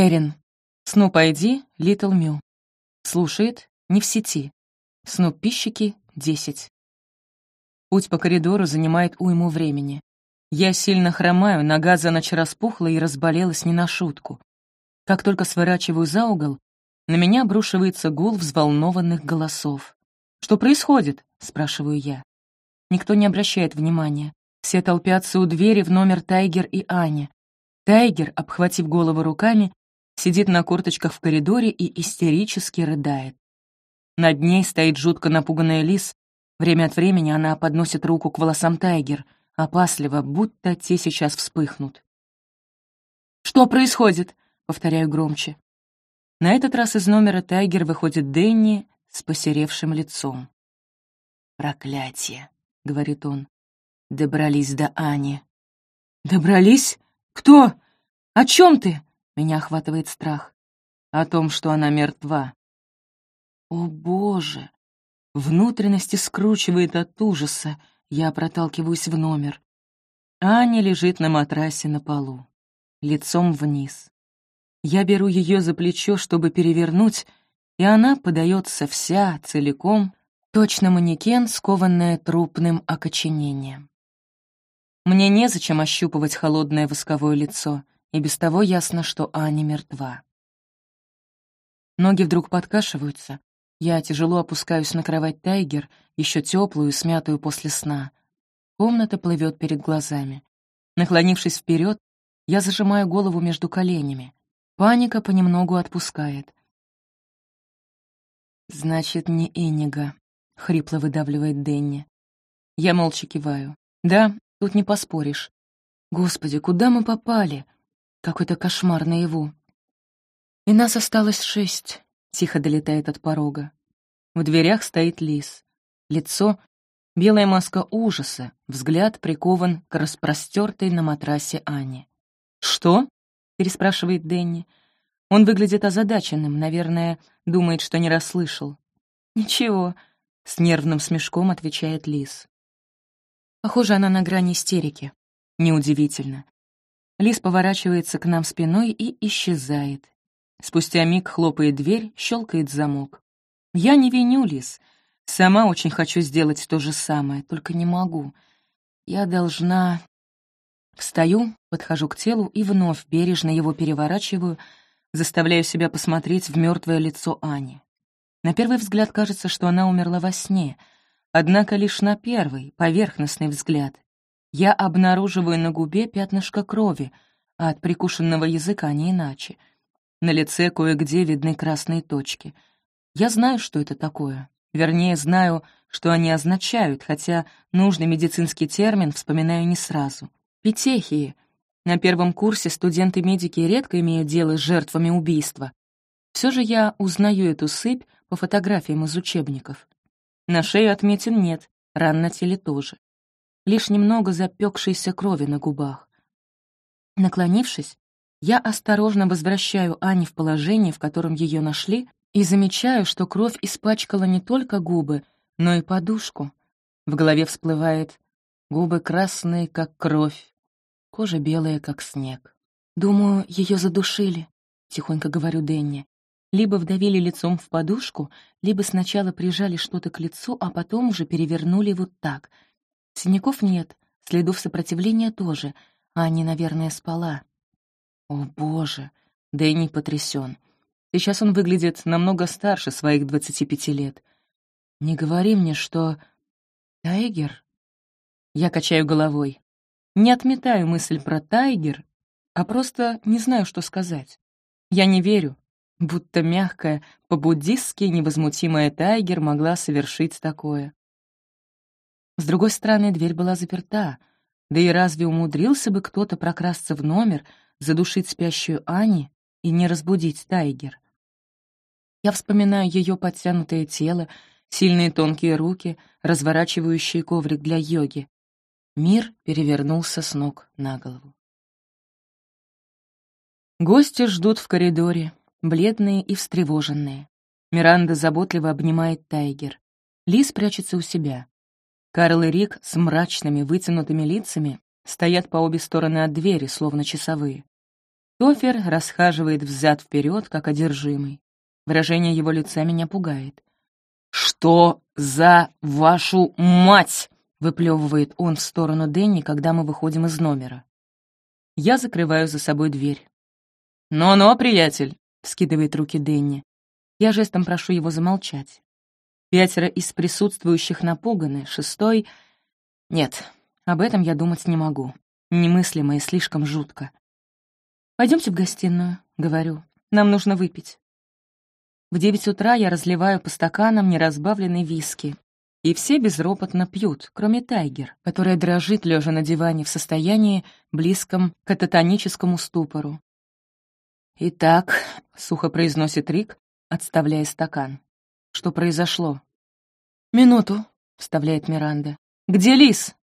Эрин. Снуп ID, Литл Мю. Слушает, не в сети. Снуп пищики, 10. Путь по коридору занимает уйму времени. Я сильно хромаю, нога за ночь распухла и разболелась не на шутку. Как только сворачиваю за угол, на меня обрушивается гул взволнованных голосов. «Что происходит?» — спрашиваю я. Никто не обращает внимания. Все толпятся у двери в номер Тайгер и Аня. Тайгер, обхватив голову руками, сидит на корточках в коридоре и истерически рыдает. Над ней стоит жутко напуганная Лис. Время от времени она подносит руку к волосам Тайгер, опасливо, будто те сейчас вспыхнут. «Что происходит?» — повторяю громче. На этот раз из номера Тайгер выходит Дэнни с посеревшим лицом. «Проклятие», — говорит он. «Добрались до Ани». «Добрались? Кто? О чем ты?» Меня охватывает страх. О том, что она мертва. О, Боже! Внутренности скручивает от ужаса. Я проталкиваюсь в номер. Аня лежит на матрасе на полу, лицом вниз. Я беру ее за плечо, чтобы перевернуть, и она подается вся, целиком, точно манекен, скованная трупным окоченением. Мне незачем ощупывать холодное восковое лицо, и без того ясно, что Аня мертва. Ноги вдруг подкашиваются. Я тяжело опускаюсь на кровать Тайгер, еще теплую, смятую после сна. Комната плывет перед глазами. Наклонившись вперед, я зажимаю голову между коленями. Паника понемногу отпускает. «Значит, не Энига», — хрипло выдавливает Денни. Я молча киваю. «Да, тут не поспоришь. Господи, куда мы попали? Какой-то кошмар наяву». «И нас осталось шесть», — тихо долетает от порога. В дверях стоит лис. Лицо — белая маска ужаса, взгляд прикован к распростертой на матрасе Ане. «Что?» переспрашивает Дэнни. Он выглядит озадаченным, наверное, думает, что не расслышал. «Ничего», — с нервным смешком отвечает Лис. Похоже, она на грани истерики. Неудивительно. Лис поворачивается к нам спиной и исчезает. Спустя миг хлопает дверь, щелкает замок. Я не виню Лис. Сама очень хочу сделать то же самое, только не могу. Я должна... Встаю, подхожу к телу и вновь бережно его переворачиваю, заставляю себя посмотреть в мертвое лицо Ани. На первый взгляд кажется, что она умерла во сне, однако лишь на первый, поверхностный взгляд. Я обнаруживаю на губе пятнышко крови, а от прикушенного языка не иначе. На лице кое-где видны красные точки. Я знаю, что это такое. Вернее, знаю, что они означают, хотя нужный медицинский термин вспоминаю не сразу. Петехии. На первом курсе студенты-медики редко имеют дело с жертвами убийства. Все же я узнаю эту сыпь по фотографиям из учебников. На шею отметин нет, ран на теле тоже. Лишь немного запекшейся крови на губах. Наклонившись, я осторожно возвращаю Ани в положение, в котором ее нашли, и замечаю, что кровь испачкала не только губы, но и подушку. В голове всплывает Губы красные, как кровь, кожа белая, как снег. «Думаю, ее задушили», — тихонько говорю Денни. Либо вдавили лицом в подушку, либо сначала прижали что-то к лицу, а потом уже перевернули вот так. Синяков нет, следов сопротивления тоже, а они, наверное, спала. О, боже! Дэнни потрясен. Сейчас он выглядит намного старше своих двадцати пяти лет. Не говори мне, что... Тайгер? Я качаю головой. Не отметаю мысль про Тайгер, а просто не знаю, что сказать. Я не верю, будто мягкая, по-буддистски невозмутимая Тайгер могла совершить такое. С другой стороны, дверь была заперта, да и разве умудрился бы кто-то прокрасться в номер, задушить спящую Ани и не разбудить Тайгер? Я вспоминаю ее подтянутое тело, сильные тонкие руки, разворачивающие коврик для йоги. Мир перевернулся с ног на голову. Гости ждут в коридоре, бледные и встревоженные. Миранда заботливо обнимает Тайгер. Лис прячется у себя. Карл и Рик с мрачными, вытянутыми лицами стоят по обе стороны от двери, словно часовые. Тофер расхаживает взад-вперед, как одержимый. Выражение его лица меня пугает. «Что за вашу мать?» — выплевывает он в сторону Дэнни, когда мы выходим из номера. Я закрываю за собой дверь. «Но-но, приятель!» — вскидывает руки Дэнни. Я жестом прошу его замолчать. Пятеро из присутствующих напуганы, шестой... Нет, об этом я думать не могу. Немыслимо и слишком жутко. Пойдемте в гостиную», — говорю. «Нам нужно выпить». В девять утра я разливаю по стаканам неразбавленный виски. И все безропотно пьют, кроме Тайгер, которая дрожит, лежа на диване в состоянии, близком к кататоническому ступору. «Итак», — сухо произносит Рик, отставляя стакан. «Что произошло?» «Минуту», — вставляет Миранда. «Где Лис?»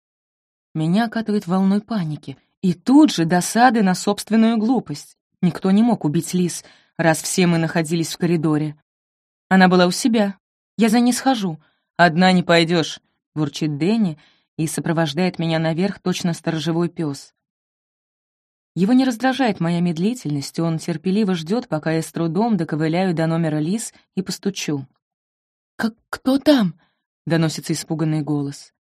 Меня окатывает волной паники. И тут же досады на собственную глупость. Никто не мог убить Лис, раз все мы находились в коридоре. Она была у себя. Я за ней схожу. «Одна не пойдешь, бурчит Дэнни и сопровождает меня наверх точно сторожевой пес. Его не раздражает моя медлительность, он терпеливо ждет, пока я с трудом доковыляю до номера Лис и постучу. «Как кто там?» — доносится испуганный голос.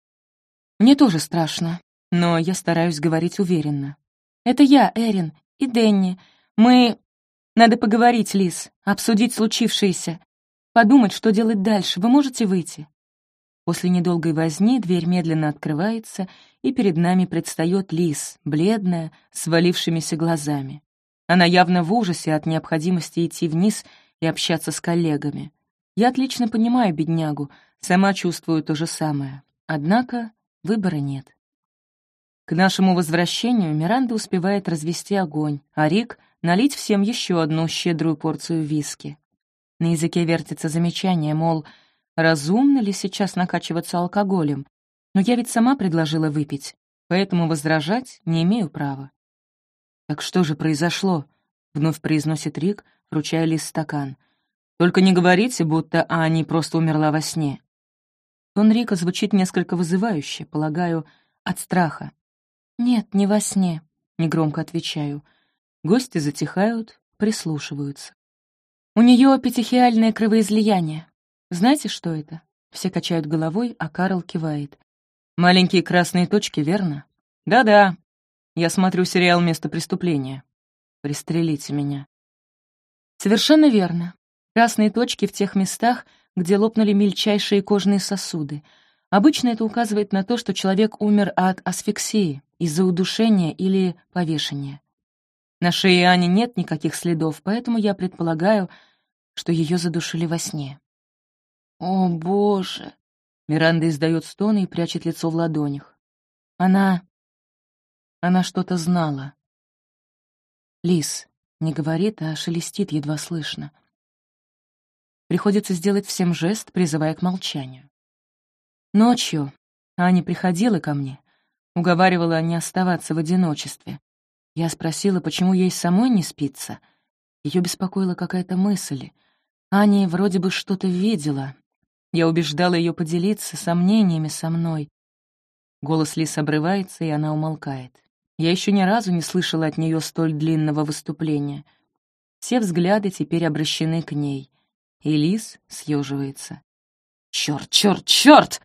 Мне тоже страшно, но я стараюсь говорить уверенно. «Это я, Эрин, и Дэнни. Мы... Надо поговорить, Лис, обсудить случившееся. Подумать, что делать дальше. Вы можете выйти?» После недолгой возни дверь медленно открывается, и перед нами предстает Лис, бледная, с валившимися глазами. Она явно в ужасе от необходимости идти вниз и общаться с коллегами. Я отлично понимаю беднягу, сама чувствую то же самое. Однако выбора нет. К нашему возвращению Миранда успевает развести огонь, а Рик — налить всем еще одну щедрую порцию виски. На языке вертится замечание, мол, разумно ли сейчас накачиваться алкоголем, но я ведь сама предложила выпить, поэтому возражать не имею права. «Так что же произошло?» — вновь произносит Рик, вручая Лиз стакан. «Только не говорите, будто Ани просто умерла во сне». Тон Рика звучит несколько вызывающе, полагаю, от страха. «Нет, не во сне», — негромко отвечаю. Гости затихают, прислушиваются. У нее петехиальное кровоизлияние. Знаете, что это? Все качают головой, а Карл кивает. Маленькие красные точки, верно? Да-да. Я смотрю сериал «Место преступления». Пристрелите меня. Совершенно верно. Красные точки в тех местах, где лопнули мельчайшие кожные сосуды. Обычно это указывает на то, что человек умер от асфиксии, из-за удушения или повешения. На шее Ани нет никаких следов, поэтому я предполагаю, что ее задушили во сне. «О, Боже!» Миранда издает стоны и прячет лицо в ладонях. Она... Она что-то знала. Лис не говорит, а шелестит едва слышно. Приходится сделать всем жест, призывая к молчанию. Ночью Аня приходила ко мне, уговаривала не оставаться в одиночестве. Я спросила, почему ей самой не спится. Ее беспокоила какая-то мысль. Аня вроде бы что-то видела. Я убеждала ее поделиться сомнениями со мной. Голос Лис обрывается, и она умолкает. Я еще ни разу не слышала от нее столь длинного выступления. Все взгляды теперь обращены к ней. И Лис съеживается. «Черт, черт, черт!»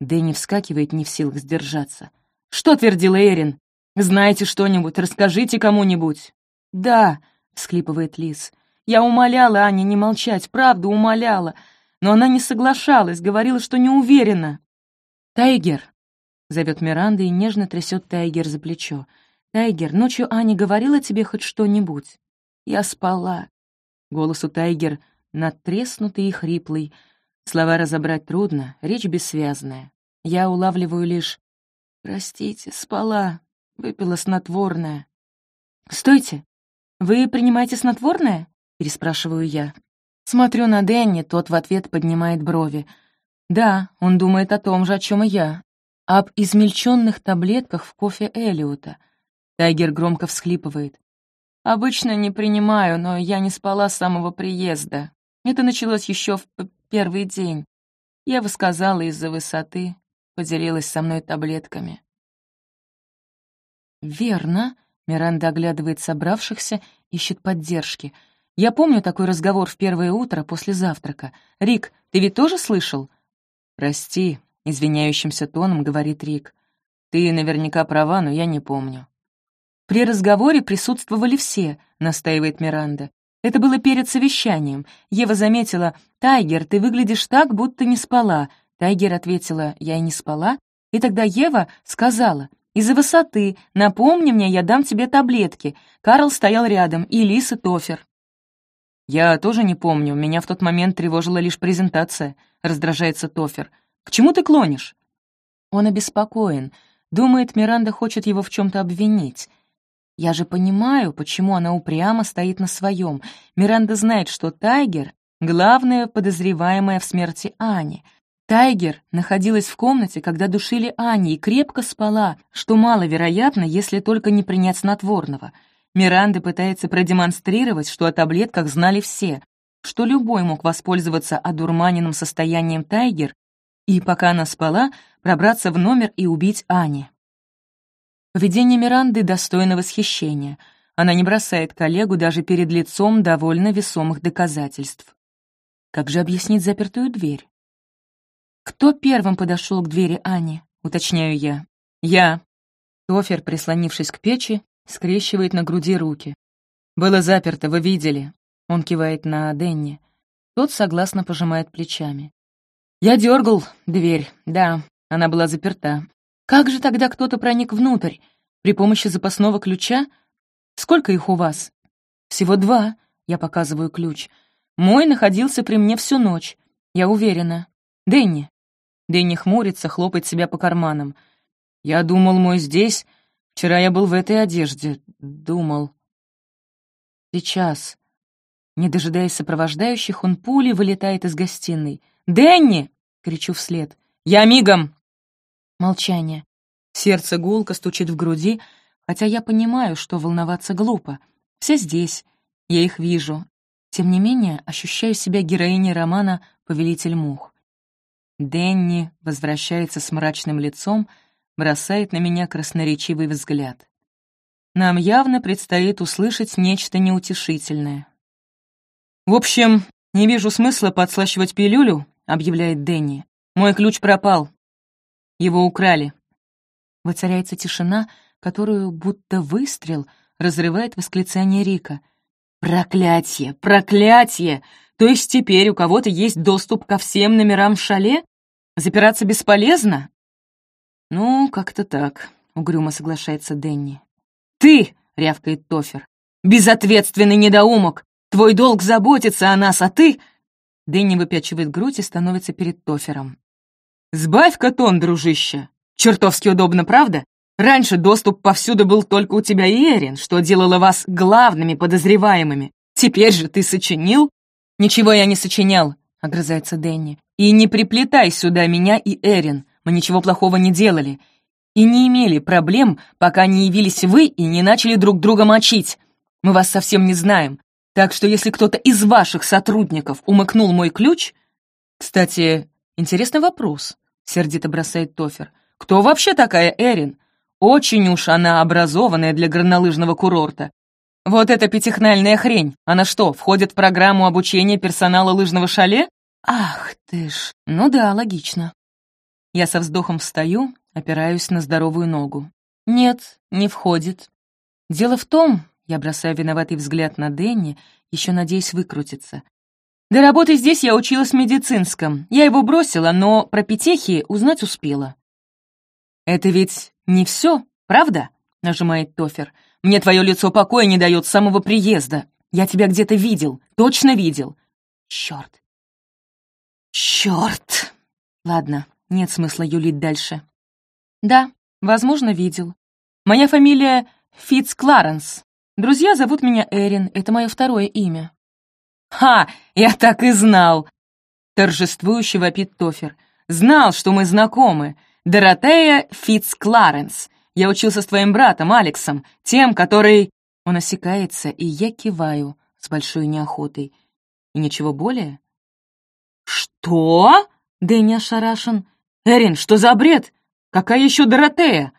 Дэнни вскакивает, не в силах сдержаться. «Что твердила Эрин? «Знаете что-нибудь? Расскажите кому-нибудь». «Да», — всхлипывает Лис. «Я умоляла Ане не молчать, правда умоляла, но она не соглашалась, говорила, что не уверена». «Тайгер», — зовет Миранда и нежно трясет Тайгер за плечо. «Тайгер, ночью Аня говорила тебе хоть что-нибудь?» «Я спала». Голос у Тайгер надтреснутый и хриплый. Слова разобрать трудно, речь бессвязная. Я улавливаю лишь «Простите, спала, Выпила снотворное. «Стойте! Вы принимаете снотворное?» — переспрашиваю я. Смотрю на Дэнни, тот в ответ поднимает брови. Да, он думает о том же, о чем и я. Об измельченных таблетках в кофе Элиота. Тайгер громко всхлипывает. «Обычно не принимаю, но я не спала с самого приезда. Это началось еще в первый день. Я высказала из-за высоты, поделилась со мной таблетками. «Верно», — Миранда оглядывает собравшихся, ищет поддержки. Я помню такой разговор в первое утро после завтрака. «Рик, ты ведь тоже слышал?» «Прости», — извиняющимся тоном говорит Рик. «Ты наверняка права, но я не помню». «При разговоре присутствовали все», — настаивает Миранда. «Это было перед совещанием. Ева заметила, «Тайгер, ты выглядишь так, будто не спала». Тайгер ответила, «Я и не спала». И тогда Ева сказала, «Из-за высоты. Напомни мне, я дам тебе таблетки». Карл стоял рядом, и Лис, и Тофер. «Я тоже не помню, меня в тот момент тревожила лишь презентация», — раздражается Тофер. «К чему ты клонишь?» Он обеспокоен. Думает, Миранда хочет его в чем то обвинить. Я же понимаю, почему она упрямо стоит на своем. Миранда знает, что Тайгер — главная подозреваемая в смерти Ани. Тайгер находилась в комнате, когда душили Ани, и крепко спала, что маловероятно, если только не принять снотворного. Миранда пытается продемонстрировать, что о таблетках знали все, что любой мог воспользоваться одурманенным состоянием Тайгер и, пока она спала, пробраться в номер и убить Ани. Поведение Миранды достойно восхищения. Она не бросает коллегу даже перед лицом довольно весомых доказательств. Как же объяснить запертую дверь? «Кто первым подошел к двери Ани?» — уточняю я. «Я». Тофер, прислонившись к печи, скрещивает на груди руки. «Было заперто, вы видели?» Он кивает на Денни. Тот согласно пожимает плечами. «Я дергал дверь, да, она была заперта. Как же тогда кто-то проник внутрь? При помощи запасного ключа? Сколько их у вас? Всего два, я показываю ключ. Мой находился при мне всю ночь, я уверена. Дэнни. Дэнни хмурится, хлопает себя по карманам. Я думал, мой здесь. Вчера я был в этой одежде. Думал. Сейчас. Не дожидаясь сопровождающих, он пулей вылетает из гостиной. «Дэнни!» — кричу вслед. «Я мигом!» Молчание. Сердце гулко стучит в груди, хотя я понимаю, что волноваться глупо. Все здесь, я их вижу. Тем не менее, ощущаю себя героиней романа «Повелитель мух». Дэнни возвращается с мрачным лицом, бросает на меня красноречивый взгляд. Нам явно предстоит услышать нечто неутешительное. «В общем, не вижу смысла подслащивать пилюлю», — объявляет Дэнни. «Мой ключ пропал. Его украли». Воцаряется тишина, которую, будто выстрел, разрывает восклицание Рика. «Проклятие! Проклятие! То есть теперь у кого-то есть доступ ко всем номерам в шале? Запираться бесполезно?» «Ну, как-то так», — угрюмо соглашается Дэнни. «Ты!» — рявкает Тофер. «Безответственный недоумок! Твой долг заботиться о нас, а ты...» Дэнни выпячивает грудь и становится перед Тофером. «Сбавь-ка тон, дружище! Чертовски удобно, правда? Раньше доступ повсюду был только у тебя и Эрин, что делало вас главными подозреваемыми. Теперь же ты сочинил?» «Ничего я не сочинял», — огрызается Дэнни. «И не приплетай сюда меня и Эрин. Мы ничего плохого не делали. И не имели проблем, пока не явились вы и не начали друг друга мочить. Мы вас совсем не знаем. Так что если кто-то из ваших сотрудников умыкнул мой ключ... Кстати, интересный вопрос. — сердито бросает Тофер. «Кто вообще такая Эрин? Очень уж она образованная для горнолыжного курорта. Вот эта пятихнальная хрень, она что, входит в программу обучения персонала лыжного шале? Ах ты ж, ну да, логично». Я со вздохом встаю, опираюсь на здоровую ногу. «Нет, не входит. Дело в том, я бросаю виноватый взгляд на Дэнни, еще надеясь выкрутиться. До работы здесь я училась в медицинском. Я его бросила, но про петехи узнать успела. «Это ведь не все, правда?» — нажимает Тофер. «Мне твое лицо покоя не дает с самого приезда. Я тебя где-то видел, точно видел». «Черт! Черт!» Ладно, нет смысла юлить дальше. «Да, возможно, видел. Моя фамилия Фитц Кларенс. Друзья зовут меня Эрин, это мое второе имя. «Ха! Я так и знал!» Торжествующе вопит Тофер. «Знал, что мы знакомы. Доротея Фитц Кларенс. Я учился с твоим братом, Алексом, тем, который...» Он осекается, и я киваю с большой неохотой. «И ничего более?» «Что?» — Дэнни ошарашен. «Эрин, что за бред? Какая еще Доротея?»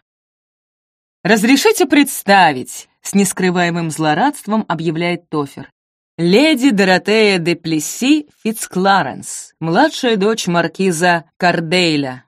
«Разрешите представить, С нескрываемым злорадством объявляет Тофер. Леди Доротея де Плесси Фицкларенс, младшая дочь маркиза Кардейля,